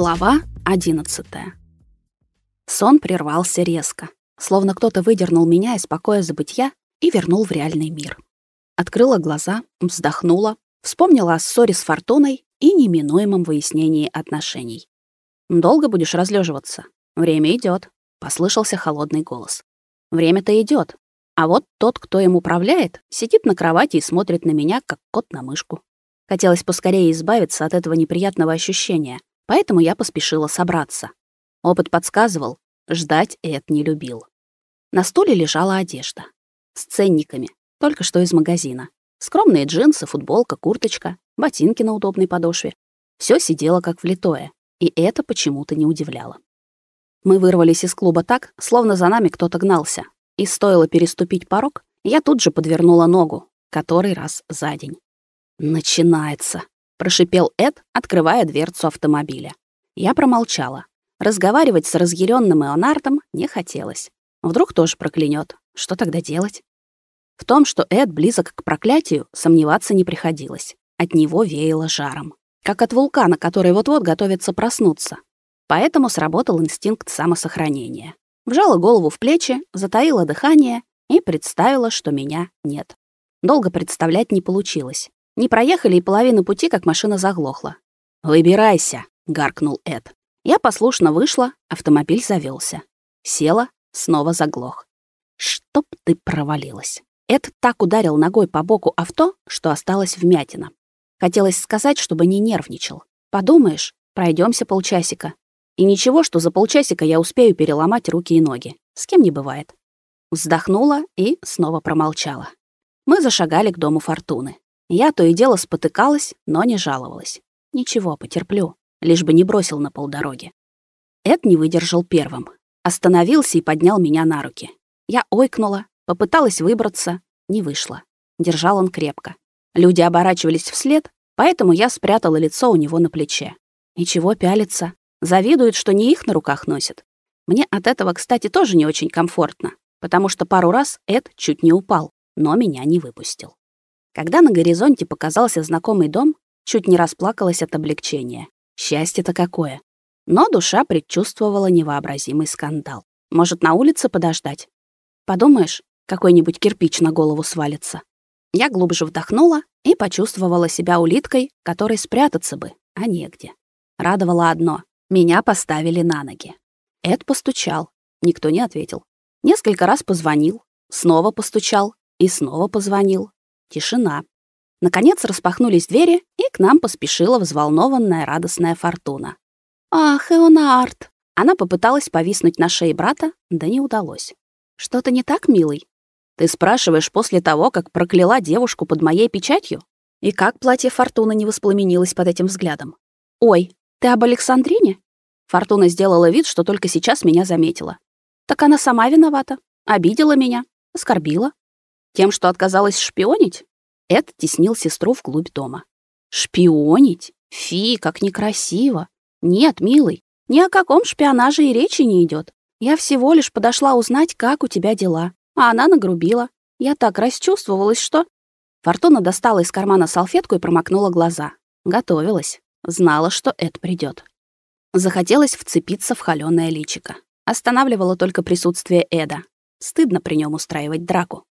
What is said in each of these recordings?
Глава 11. Сон прервался резко, словно кто-то выдернул меня из покоя забытья и вернул в реальный мир. Открыла глаза, вздохнула, вспомнила о ссоре с Фортуной и неминуемом выяснении отношений. «Долго будешь разлеживаться? Время идет, послышался холодный голос. «Время-то идет, а вот тот, кто им управляет, сидит на кровати и смотрит на меня, как кот на мышку. Хотелось поскорее избавиться от этого неприятного ощущения, поэтому я поспешила собраться. Опыт подсказывал, ждать Эд не любил. На стуле лежала одежда. С ценниками, только что из магазина. Скромные джинсы, футболка, курточка, ботинки на удобной подошве. Все сидело как влитое, и это почему-то не удивляло. Мы вырвались из клуба так, словно за нами кто-то гнался. И стоило переступить порог, я тут же подвернула ногу, который раз за день. «Начинается», — прошипел Эд, открывая дверцу автомобиля. Я промолчала. Разговаривать с разъяренным Эонардом не хотелось. Вдруг тоже проклянет. Что тогда делать? В том, что Эд близок к проклятию, сомневаться не приходилось. От него веяло жаром. Как от вулкана, который вот-вот готовится проснуться. Поэтому сработал инстинкт самосохранения. Вжала голову в плечи, затаила дыхание и представила, что меня нет. Долго представлять не получилось. Не проехали и половину пути, как машина заглохла. «Выбирайся», — гаркнул Эд. Я послушно вышла, автомобиль завелся. Села, снова заглох. «Чтоб ты провалилась». Эд так ударил ногой по боку авто, что осталась вмятина. Хотелось сказать, чтобы не нервничал. Подумаешь, пройдемся полчасика. И ничего, что за полчасика я успею переломать руки и ноги. С кем не бывает. Вздохнула и снова промолчала. Мы зашагали к дому Фортуны. Я то и дело спотыкалась, но не жаловалась. Ничего, потерплю, лишь бы не бросил на полдороги. Эд не выдержал первым. Остановился и поднял меня на руки. Я ойкнула, попыталась выбраться, не вышло. Держал он крепко. Люди оборачивались вслед, поэтому я спрятала лицо у него на плече. И чего пялиться? Завидуют, что не их на руках носят. Мне от этого, кстати, тоже не очень комфортно, потому что пару раз Эд чуть не упал, но меня не выпустил. Когда на горизонте показался знакомый дом, чуть не расплакалась от облегчения. Счастье-то какое. Но душа предчувствовала невообразимый скандал. Может, на улице подождать? Подумаешь, какой-нибудь кирпич на голову свалится. Я глубже вдохнула и почувствовала себя улиткой, которой спрятаться бы, а негде. Радовало одно — меня поставили на ноги. Эд постучал, никто не ответил. Несколько раз позвонил, снова постучал и снова позвонил. Тишина. Наконец распахнулись двери, и к нам поспешила взволнованная радостная Фортуна. «Ах, Эонард!» Она попыталась повиснуть на шее брата, да не удалось. «Что-то не так, милый?» «Ты спрашиваешь после того, как прокляла девушку под моей печатью?» И как платье Фортуны не воспламенилось под этим взглядом? «Ой, ты об Александрине?» Фортуна сделала вид, что только сейчас меня заметила. «Так она сама виновата. Обидела меня, оскорбила. Тем, что отказалась шпионить? Эд теснил сестру вглубь дома. Шпионить? Фи, как некрасиво. Нет, милый, ни о каком шпионаже и речи не идет. Я всего лишь подошла узнать, как у тебя дела. А она нагрубила. Я так расчувствовалась, что... Фортуна достала из кармана салфетку и промокнула глаза. Готовилась. Знала, что Эд придет. Захотелось вцепиться в холёное личико. Останавливало только присутствие Эда. Стыдно при нем устраивать драку.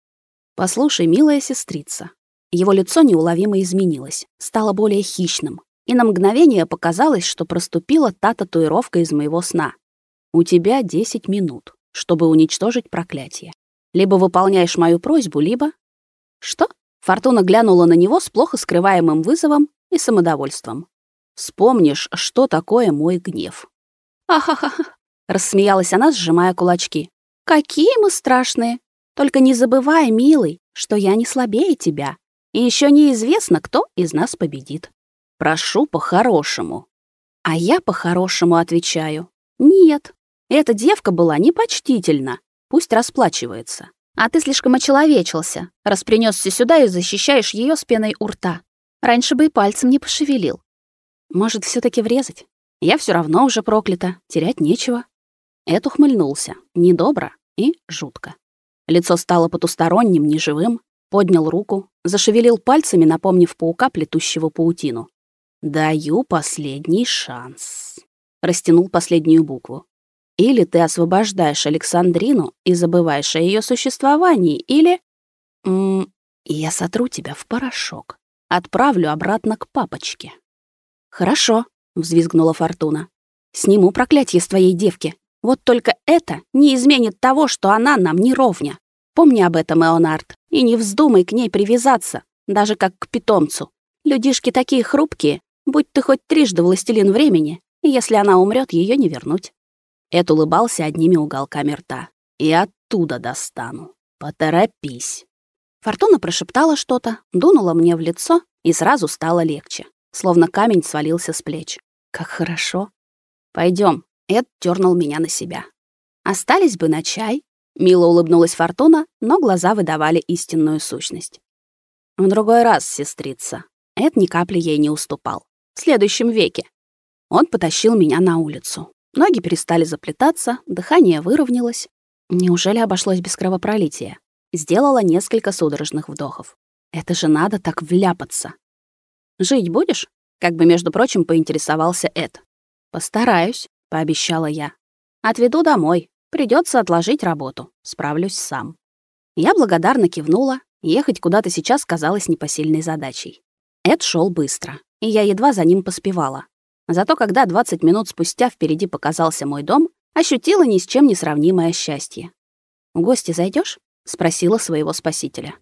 «Послушай, милая сестрица». Его лицо неуловимо изменилось, стало более хищным, и на мгновение показалось, что проступила та татуировка из моего сна. «У тебя 10 минут, чтобы уничтожить проклятие. Либо выполняешь мою просьбу, либо...» «Что?» Фортуна глянула на него с плохо скрываемым вызовом и самодовольством. «Вспомнишь, что такое мой гнев». «Ахахаха!» — рассмеялась она, сжимая кулачки. «Какие мы страшные! Только не забывай, милый, что я не слабее тебя, и еще неизвестно, кто из нас победит. Прошу по-хорошему. А я по-хорошему отвечаю. Нет, эта девка была непочтительна. Пусть расплачивается. А ты слишком очеловечился, раз принесся сюда и защищаешь ее с пеной у рта. Раньше бы и пальцем не пошевелил. Может, все таки врезать? Я все равно уже проклята, терять нечего. Эд ухмыльнулся, недобро и жутко. Лицо стало потусторонним, неживым, поднял руку, зашевелил пальцами, напомнив паука, плетущего паутину. «Даю последний шанс». растянул последнюю букву. Или ты освобождаешь Александрину и забываешь о ее существовании, или... М -м, я сотру тебя в порошок. Отправлю обратно к папочке. Хорошо, взвизгнула Фортуна. Сниму проклятие с твоей девки. Вот только это не изменит того, что она нам не ровня. Помни об этом, Эонард, и не вздумай к ней привязаться, даже как к питомцу. Людишки такие хрупкие, будь ты хоть трижды властелин времени, и если она умрет, ее не вернуть. Эд улыбался одними уголками рта. «И оттуда достану. Поторопись». Фортуна прошептала что-то, дунула мне в лицо, и сразу стало легче, словно камень свалился с плеч. Как хорошо. Пойдем. Эд дернул меня на себя. Остались бы на чай. Мило улыбнулась Фортуна, но глаза выдавали истинную сущность. В другой раз, сестрица. Эд ни капли ей не уступал. В следующем веке. Он потащил меня на улицу. Ноги перестали заплетаться, дыхание выровнялось. Неужели обошлось без кровопролития? Сделала несколько судорожных вдохов. Это же надо так вляпаться. «Жить будешь?» — как бы, между прочим, поинтересовался Эд. «Постараюсь», — пообещала я. «Отведу домой. Придется отложить работу. Справлюсь сам». Я благодарно кивнула. Ехать куда-то сейчас казалось непосильной задачей. Эд шел быстро, и я едва за ним поспевала. Зато когда 20 минут спустя впереди показался мой дом, ощутила ни с чем не сравнимое счастье. «В гости зайдешь? спросила своего спасителя.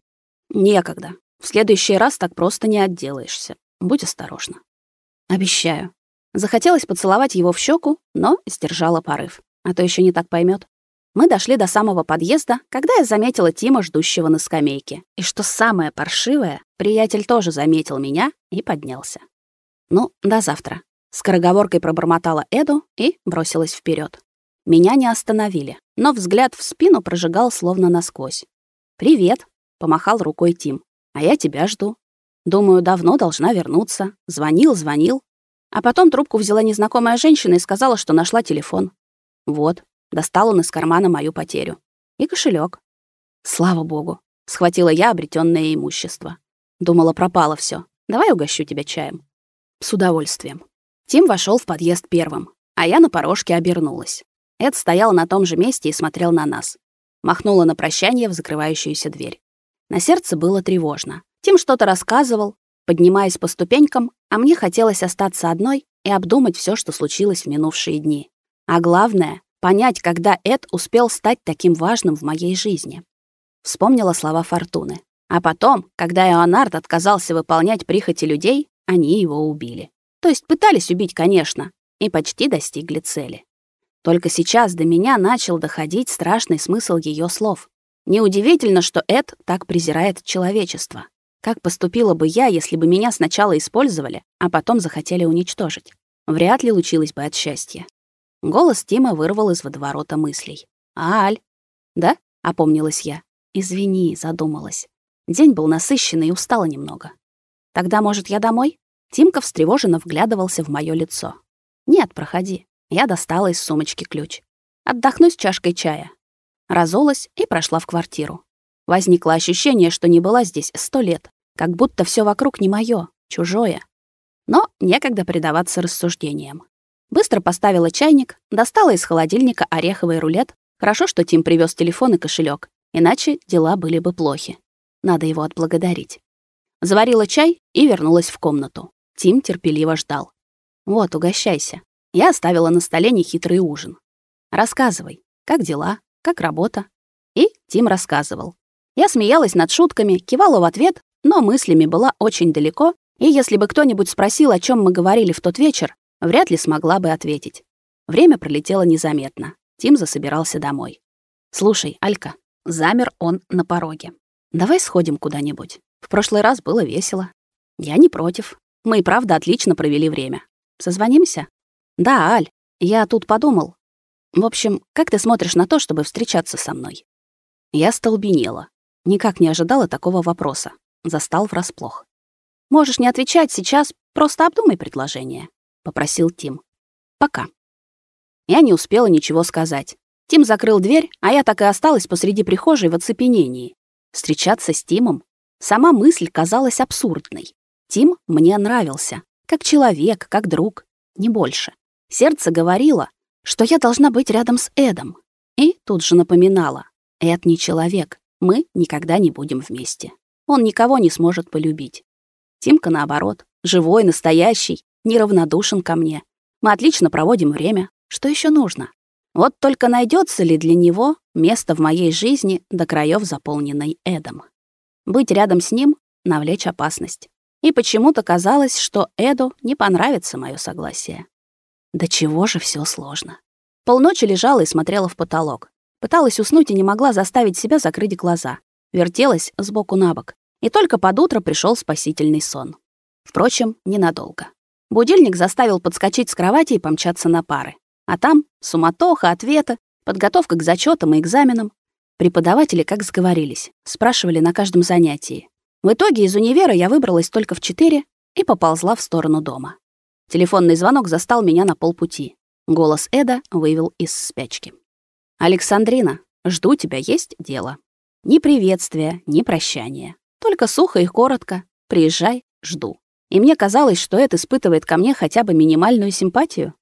«Некогда. В следующий раз так просто не отделаешься. Будь осторожна». «Обещаю». Захотелось поцеловать его в щеку, но сдержала порыв. А то еще не так поймет. Мы дошли до самого подъезда, когда я заметила Тима, ждущего на скамейке. И что самое паршивое, приятель тоже заметил меня и поднялся. «Ну, до завтра», Скороговоркой пробормотала Эду и бросилась вперед. Меня не остановили, но взгляд в спину прожигал словно насквозь. «Привет», — помахал рукой Тим. «А я тебя жду. Думаю, давно должна вернуться. Звонил, звонил. А потом трубку взяла незнакомая женщина и сказала, что нашла телефон. Вот, достал он из кармана мою потерю. И кошелек. Слава богу, схватила я обретенное имущество. Думала, пропало все. Давай угощу тебя чаем. С удовольствием. Тим вошел в подъезд первым, а я на порожке обернулась. Эд стоял на том же месте и смотрел на нас. Махнула на прощание в закрывающуюся дверь. На сердце было тревожно. Тим что-то рассказывал, поднимаясь по ступенькам, а мне хотелось остаться одной и обдумать все, что случилось в минувшие дни. А главное — понять, когда Эд успел стать таким важным в моей жизни. Вспомнила слова Фортуны. А потом, когда Эонард отказался выполнять прихоти людей, они его убили. То есть пытались убить, конечно, и почти достигли цели. Только сейчас до меня начал доходить страшный смысл ее слов. Неудивительно, что Эд так презирает человечество. Как поступила бы я, если бы меня сначала использовали, а потом захотели уничтожить? Вряд ли лучилось бы от счастья. Голос Тима вырвал из водоворота мыслей. «Аль!» «Да?» — опомнилась я. «Извини», — задумалась. День был насыщенный и устала немного. «Тогда, может, я домой?» Тимка встревоженно вглядывался в моё лицо. «Нет, проходи». Я достала из сумочки ключ. «Отдохну с чашкой чая». Разулась и прошла в квартиру. Возникло ощущение, что не была здесь сто лет, как будто всё вокруг не моё, чужое. Но некогда предаваться рассуждениям. Быстро поставила чайник, достала из холодильника ореховый рулет. Хорошо, что Тим привез телефон и кошелек, иначе дела были бы плохи. Надо его отблагодарить. Заварила чай и вернулась в комнату. Тим терпеливо ждал. «Вот, угощайся». Я оставила на столе нехитрый ужин. «Рассказывай, как дела, как работа?» И Тим рассказывал. Я смеялась над шутками, кивала в ответ, но мыслями была очень далеко, и если бы кто-нибудь спросил, о чем мы говорили в тот вечер, вряд ли смогла бы ответить. Время пролетело незаметно. Тим засобирался домой. «Слушай, Алька», замер он на пороге. «Давай сходим куда-нибудь. В прошлый раз было весело». «Я не против. Мы и правда отлично провели время. Созвонимся? Да, Аль, я тут подумал. В общем, как ты смотришь на то, чтобы встречаться со мной? Я столбенела. Никак не ожидала такого вопроса. Застал врасплох. Можешь не отвечать сейчас, просто обдумай предложение, попросил Тим. Пока. Я не успела ничего сказать. Тим закрыл дверь, а я так и осталась посреди прихожей в оцепенении. Встречаться с Тимом? Сама мысль казалась абсурдной. Тим мне нравился. Как человек, как друг. Не больше. Сердце говорило, что я должна быть рядом с Эдом. И тут же напоминала, Эд не человек, мы никогда не будем вместе. Он никого не сможет полюбить. Тимка, наоборот, живой, настоящий, неравнодушен ко мне. Мы отлично проводим время. Что еще нужно? Вот только найдется ли для него место в моей жизни до краев заполненной Эдом. Быть рядом с ним — навлечь опасность. И почему-то казалось, что Эду не понравится мое согласие. Да чего же все сложно. Полночи лежала и смотрела в потолок. Пыталась уснуть и не могла заставить себя закрыть глаза. Вертелась сбоку на бок. И только под утро пришел спасительный сон. Впрочем, ненадолго. Будильник заставил подскочить с кровати и помчаться на пары. А там суматоха, ответы, подготовка к зачетам и экзаменам. Преподаватели как сговорились, спрашивали на каждом занятии. В итоге из универа я выбралась только в четыре и поползла в сторону дома. Телефонный звонок застал меня на полпути. Голос Эда вывел из спячки. «Александрина, жду тебя, есть дело». Ни приветствия, ни прощания. Только сухо и коротко. «Приезжай, жду». И мне казалось, что Эд испытывает ко мне хотя бы минимальную симпатию.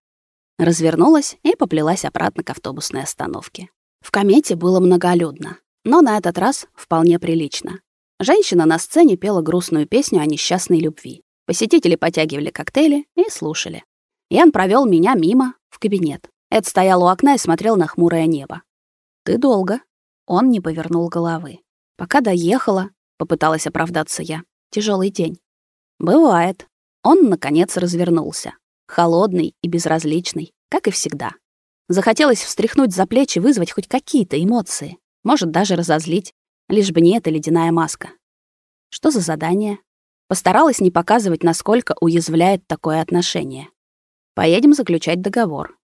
Развернулась и поплелась обратно к автобусной остановке. В комете было многолюдно, но на этот раз вполне прилично. Женщина на сцене пела грустную песню о несчастной любви. Посетители потягивали коктейли и слушали. Ян провел меня мимо в кабинет. Эд стоял у окна и смотрел на хмурое небо. «Ты долго». Он не повернул головы. «Пока доехала», — попыталась оправдаться я. Тяжелый день». «Бывает». Он, наконец, развернулся. Холодный и безразличный, как и всегда. Захотелось встряхнуть за плечи, вызвать хоть какие-то эмоции. Может, даже разозлить. Лишь бы не эта ледяная маска. Что за задание? Постаралась не показывать, насколько уязвляет такое отношение. Поедем заключать договор.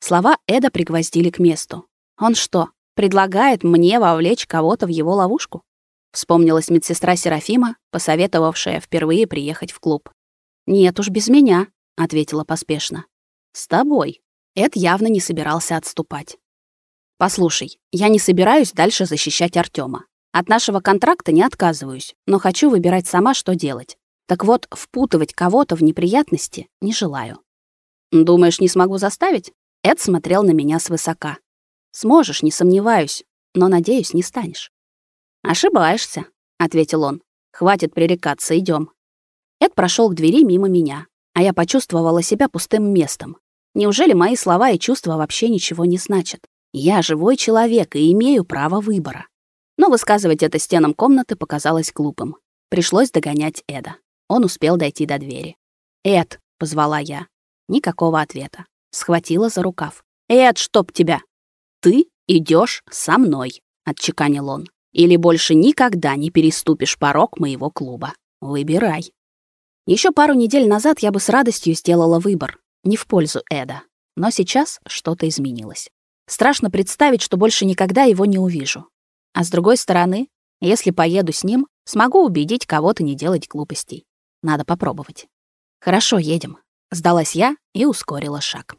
Слова Эда пригвоздили к месту. Он что, предлагает мне вовлечь кого-то в его ловушку? Вспомнилась медсестра Серафима, посоветовавшая впервые приехать в клуб. «Нет уж, без меня», — ответила поспешно. «С тобой». Эд явно не собирался отступать. «Послушай, я не собираюсь дальше защищать Артема. От нашего контракта не отказываюсь, но хочу выбирать сама, что делать. Так вот, впутывать кого-то в неприятности не желаю. Думаешь, не смогу заставить? Эд смотрел на меня свысока. Сможешь, не сомневаюсь, но, надеюсь, не станешь. Ошибаешься, ответил он. Хватит пререкаться, идем. Эд прошел к двери мимо меня, а я почувствовала себя пустым местом. Неужели мои слова и чувства вообще ничего не значат? Я живой человек и имею право выбора. Но высказывать это стенам комнаты показалось глупым. Пришлось догонять Эда. Он успел дойти до двери. «Эд!» — позвала я. Никакого ответа. Схватила за рукав. «Эд, чтоб тебя!» «Ты идешь со мной», — отчеканил он. «Или больше никогда не переступишь порог моего клуба. Выбирай». Еще пару недель назад я бы с радостью сделала выбор. Не в пользу Эда. Но сейчас что-то изменилось. Страшно представить, что больше никогда его не увижу. А с другой стороны, если поеду с ним, смогу убедить кого-то не делать глупостей. Надо попробовать. Хорошо, едем. Сдалась я и ускорила шаг.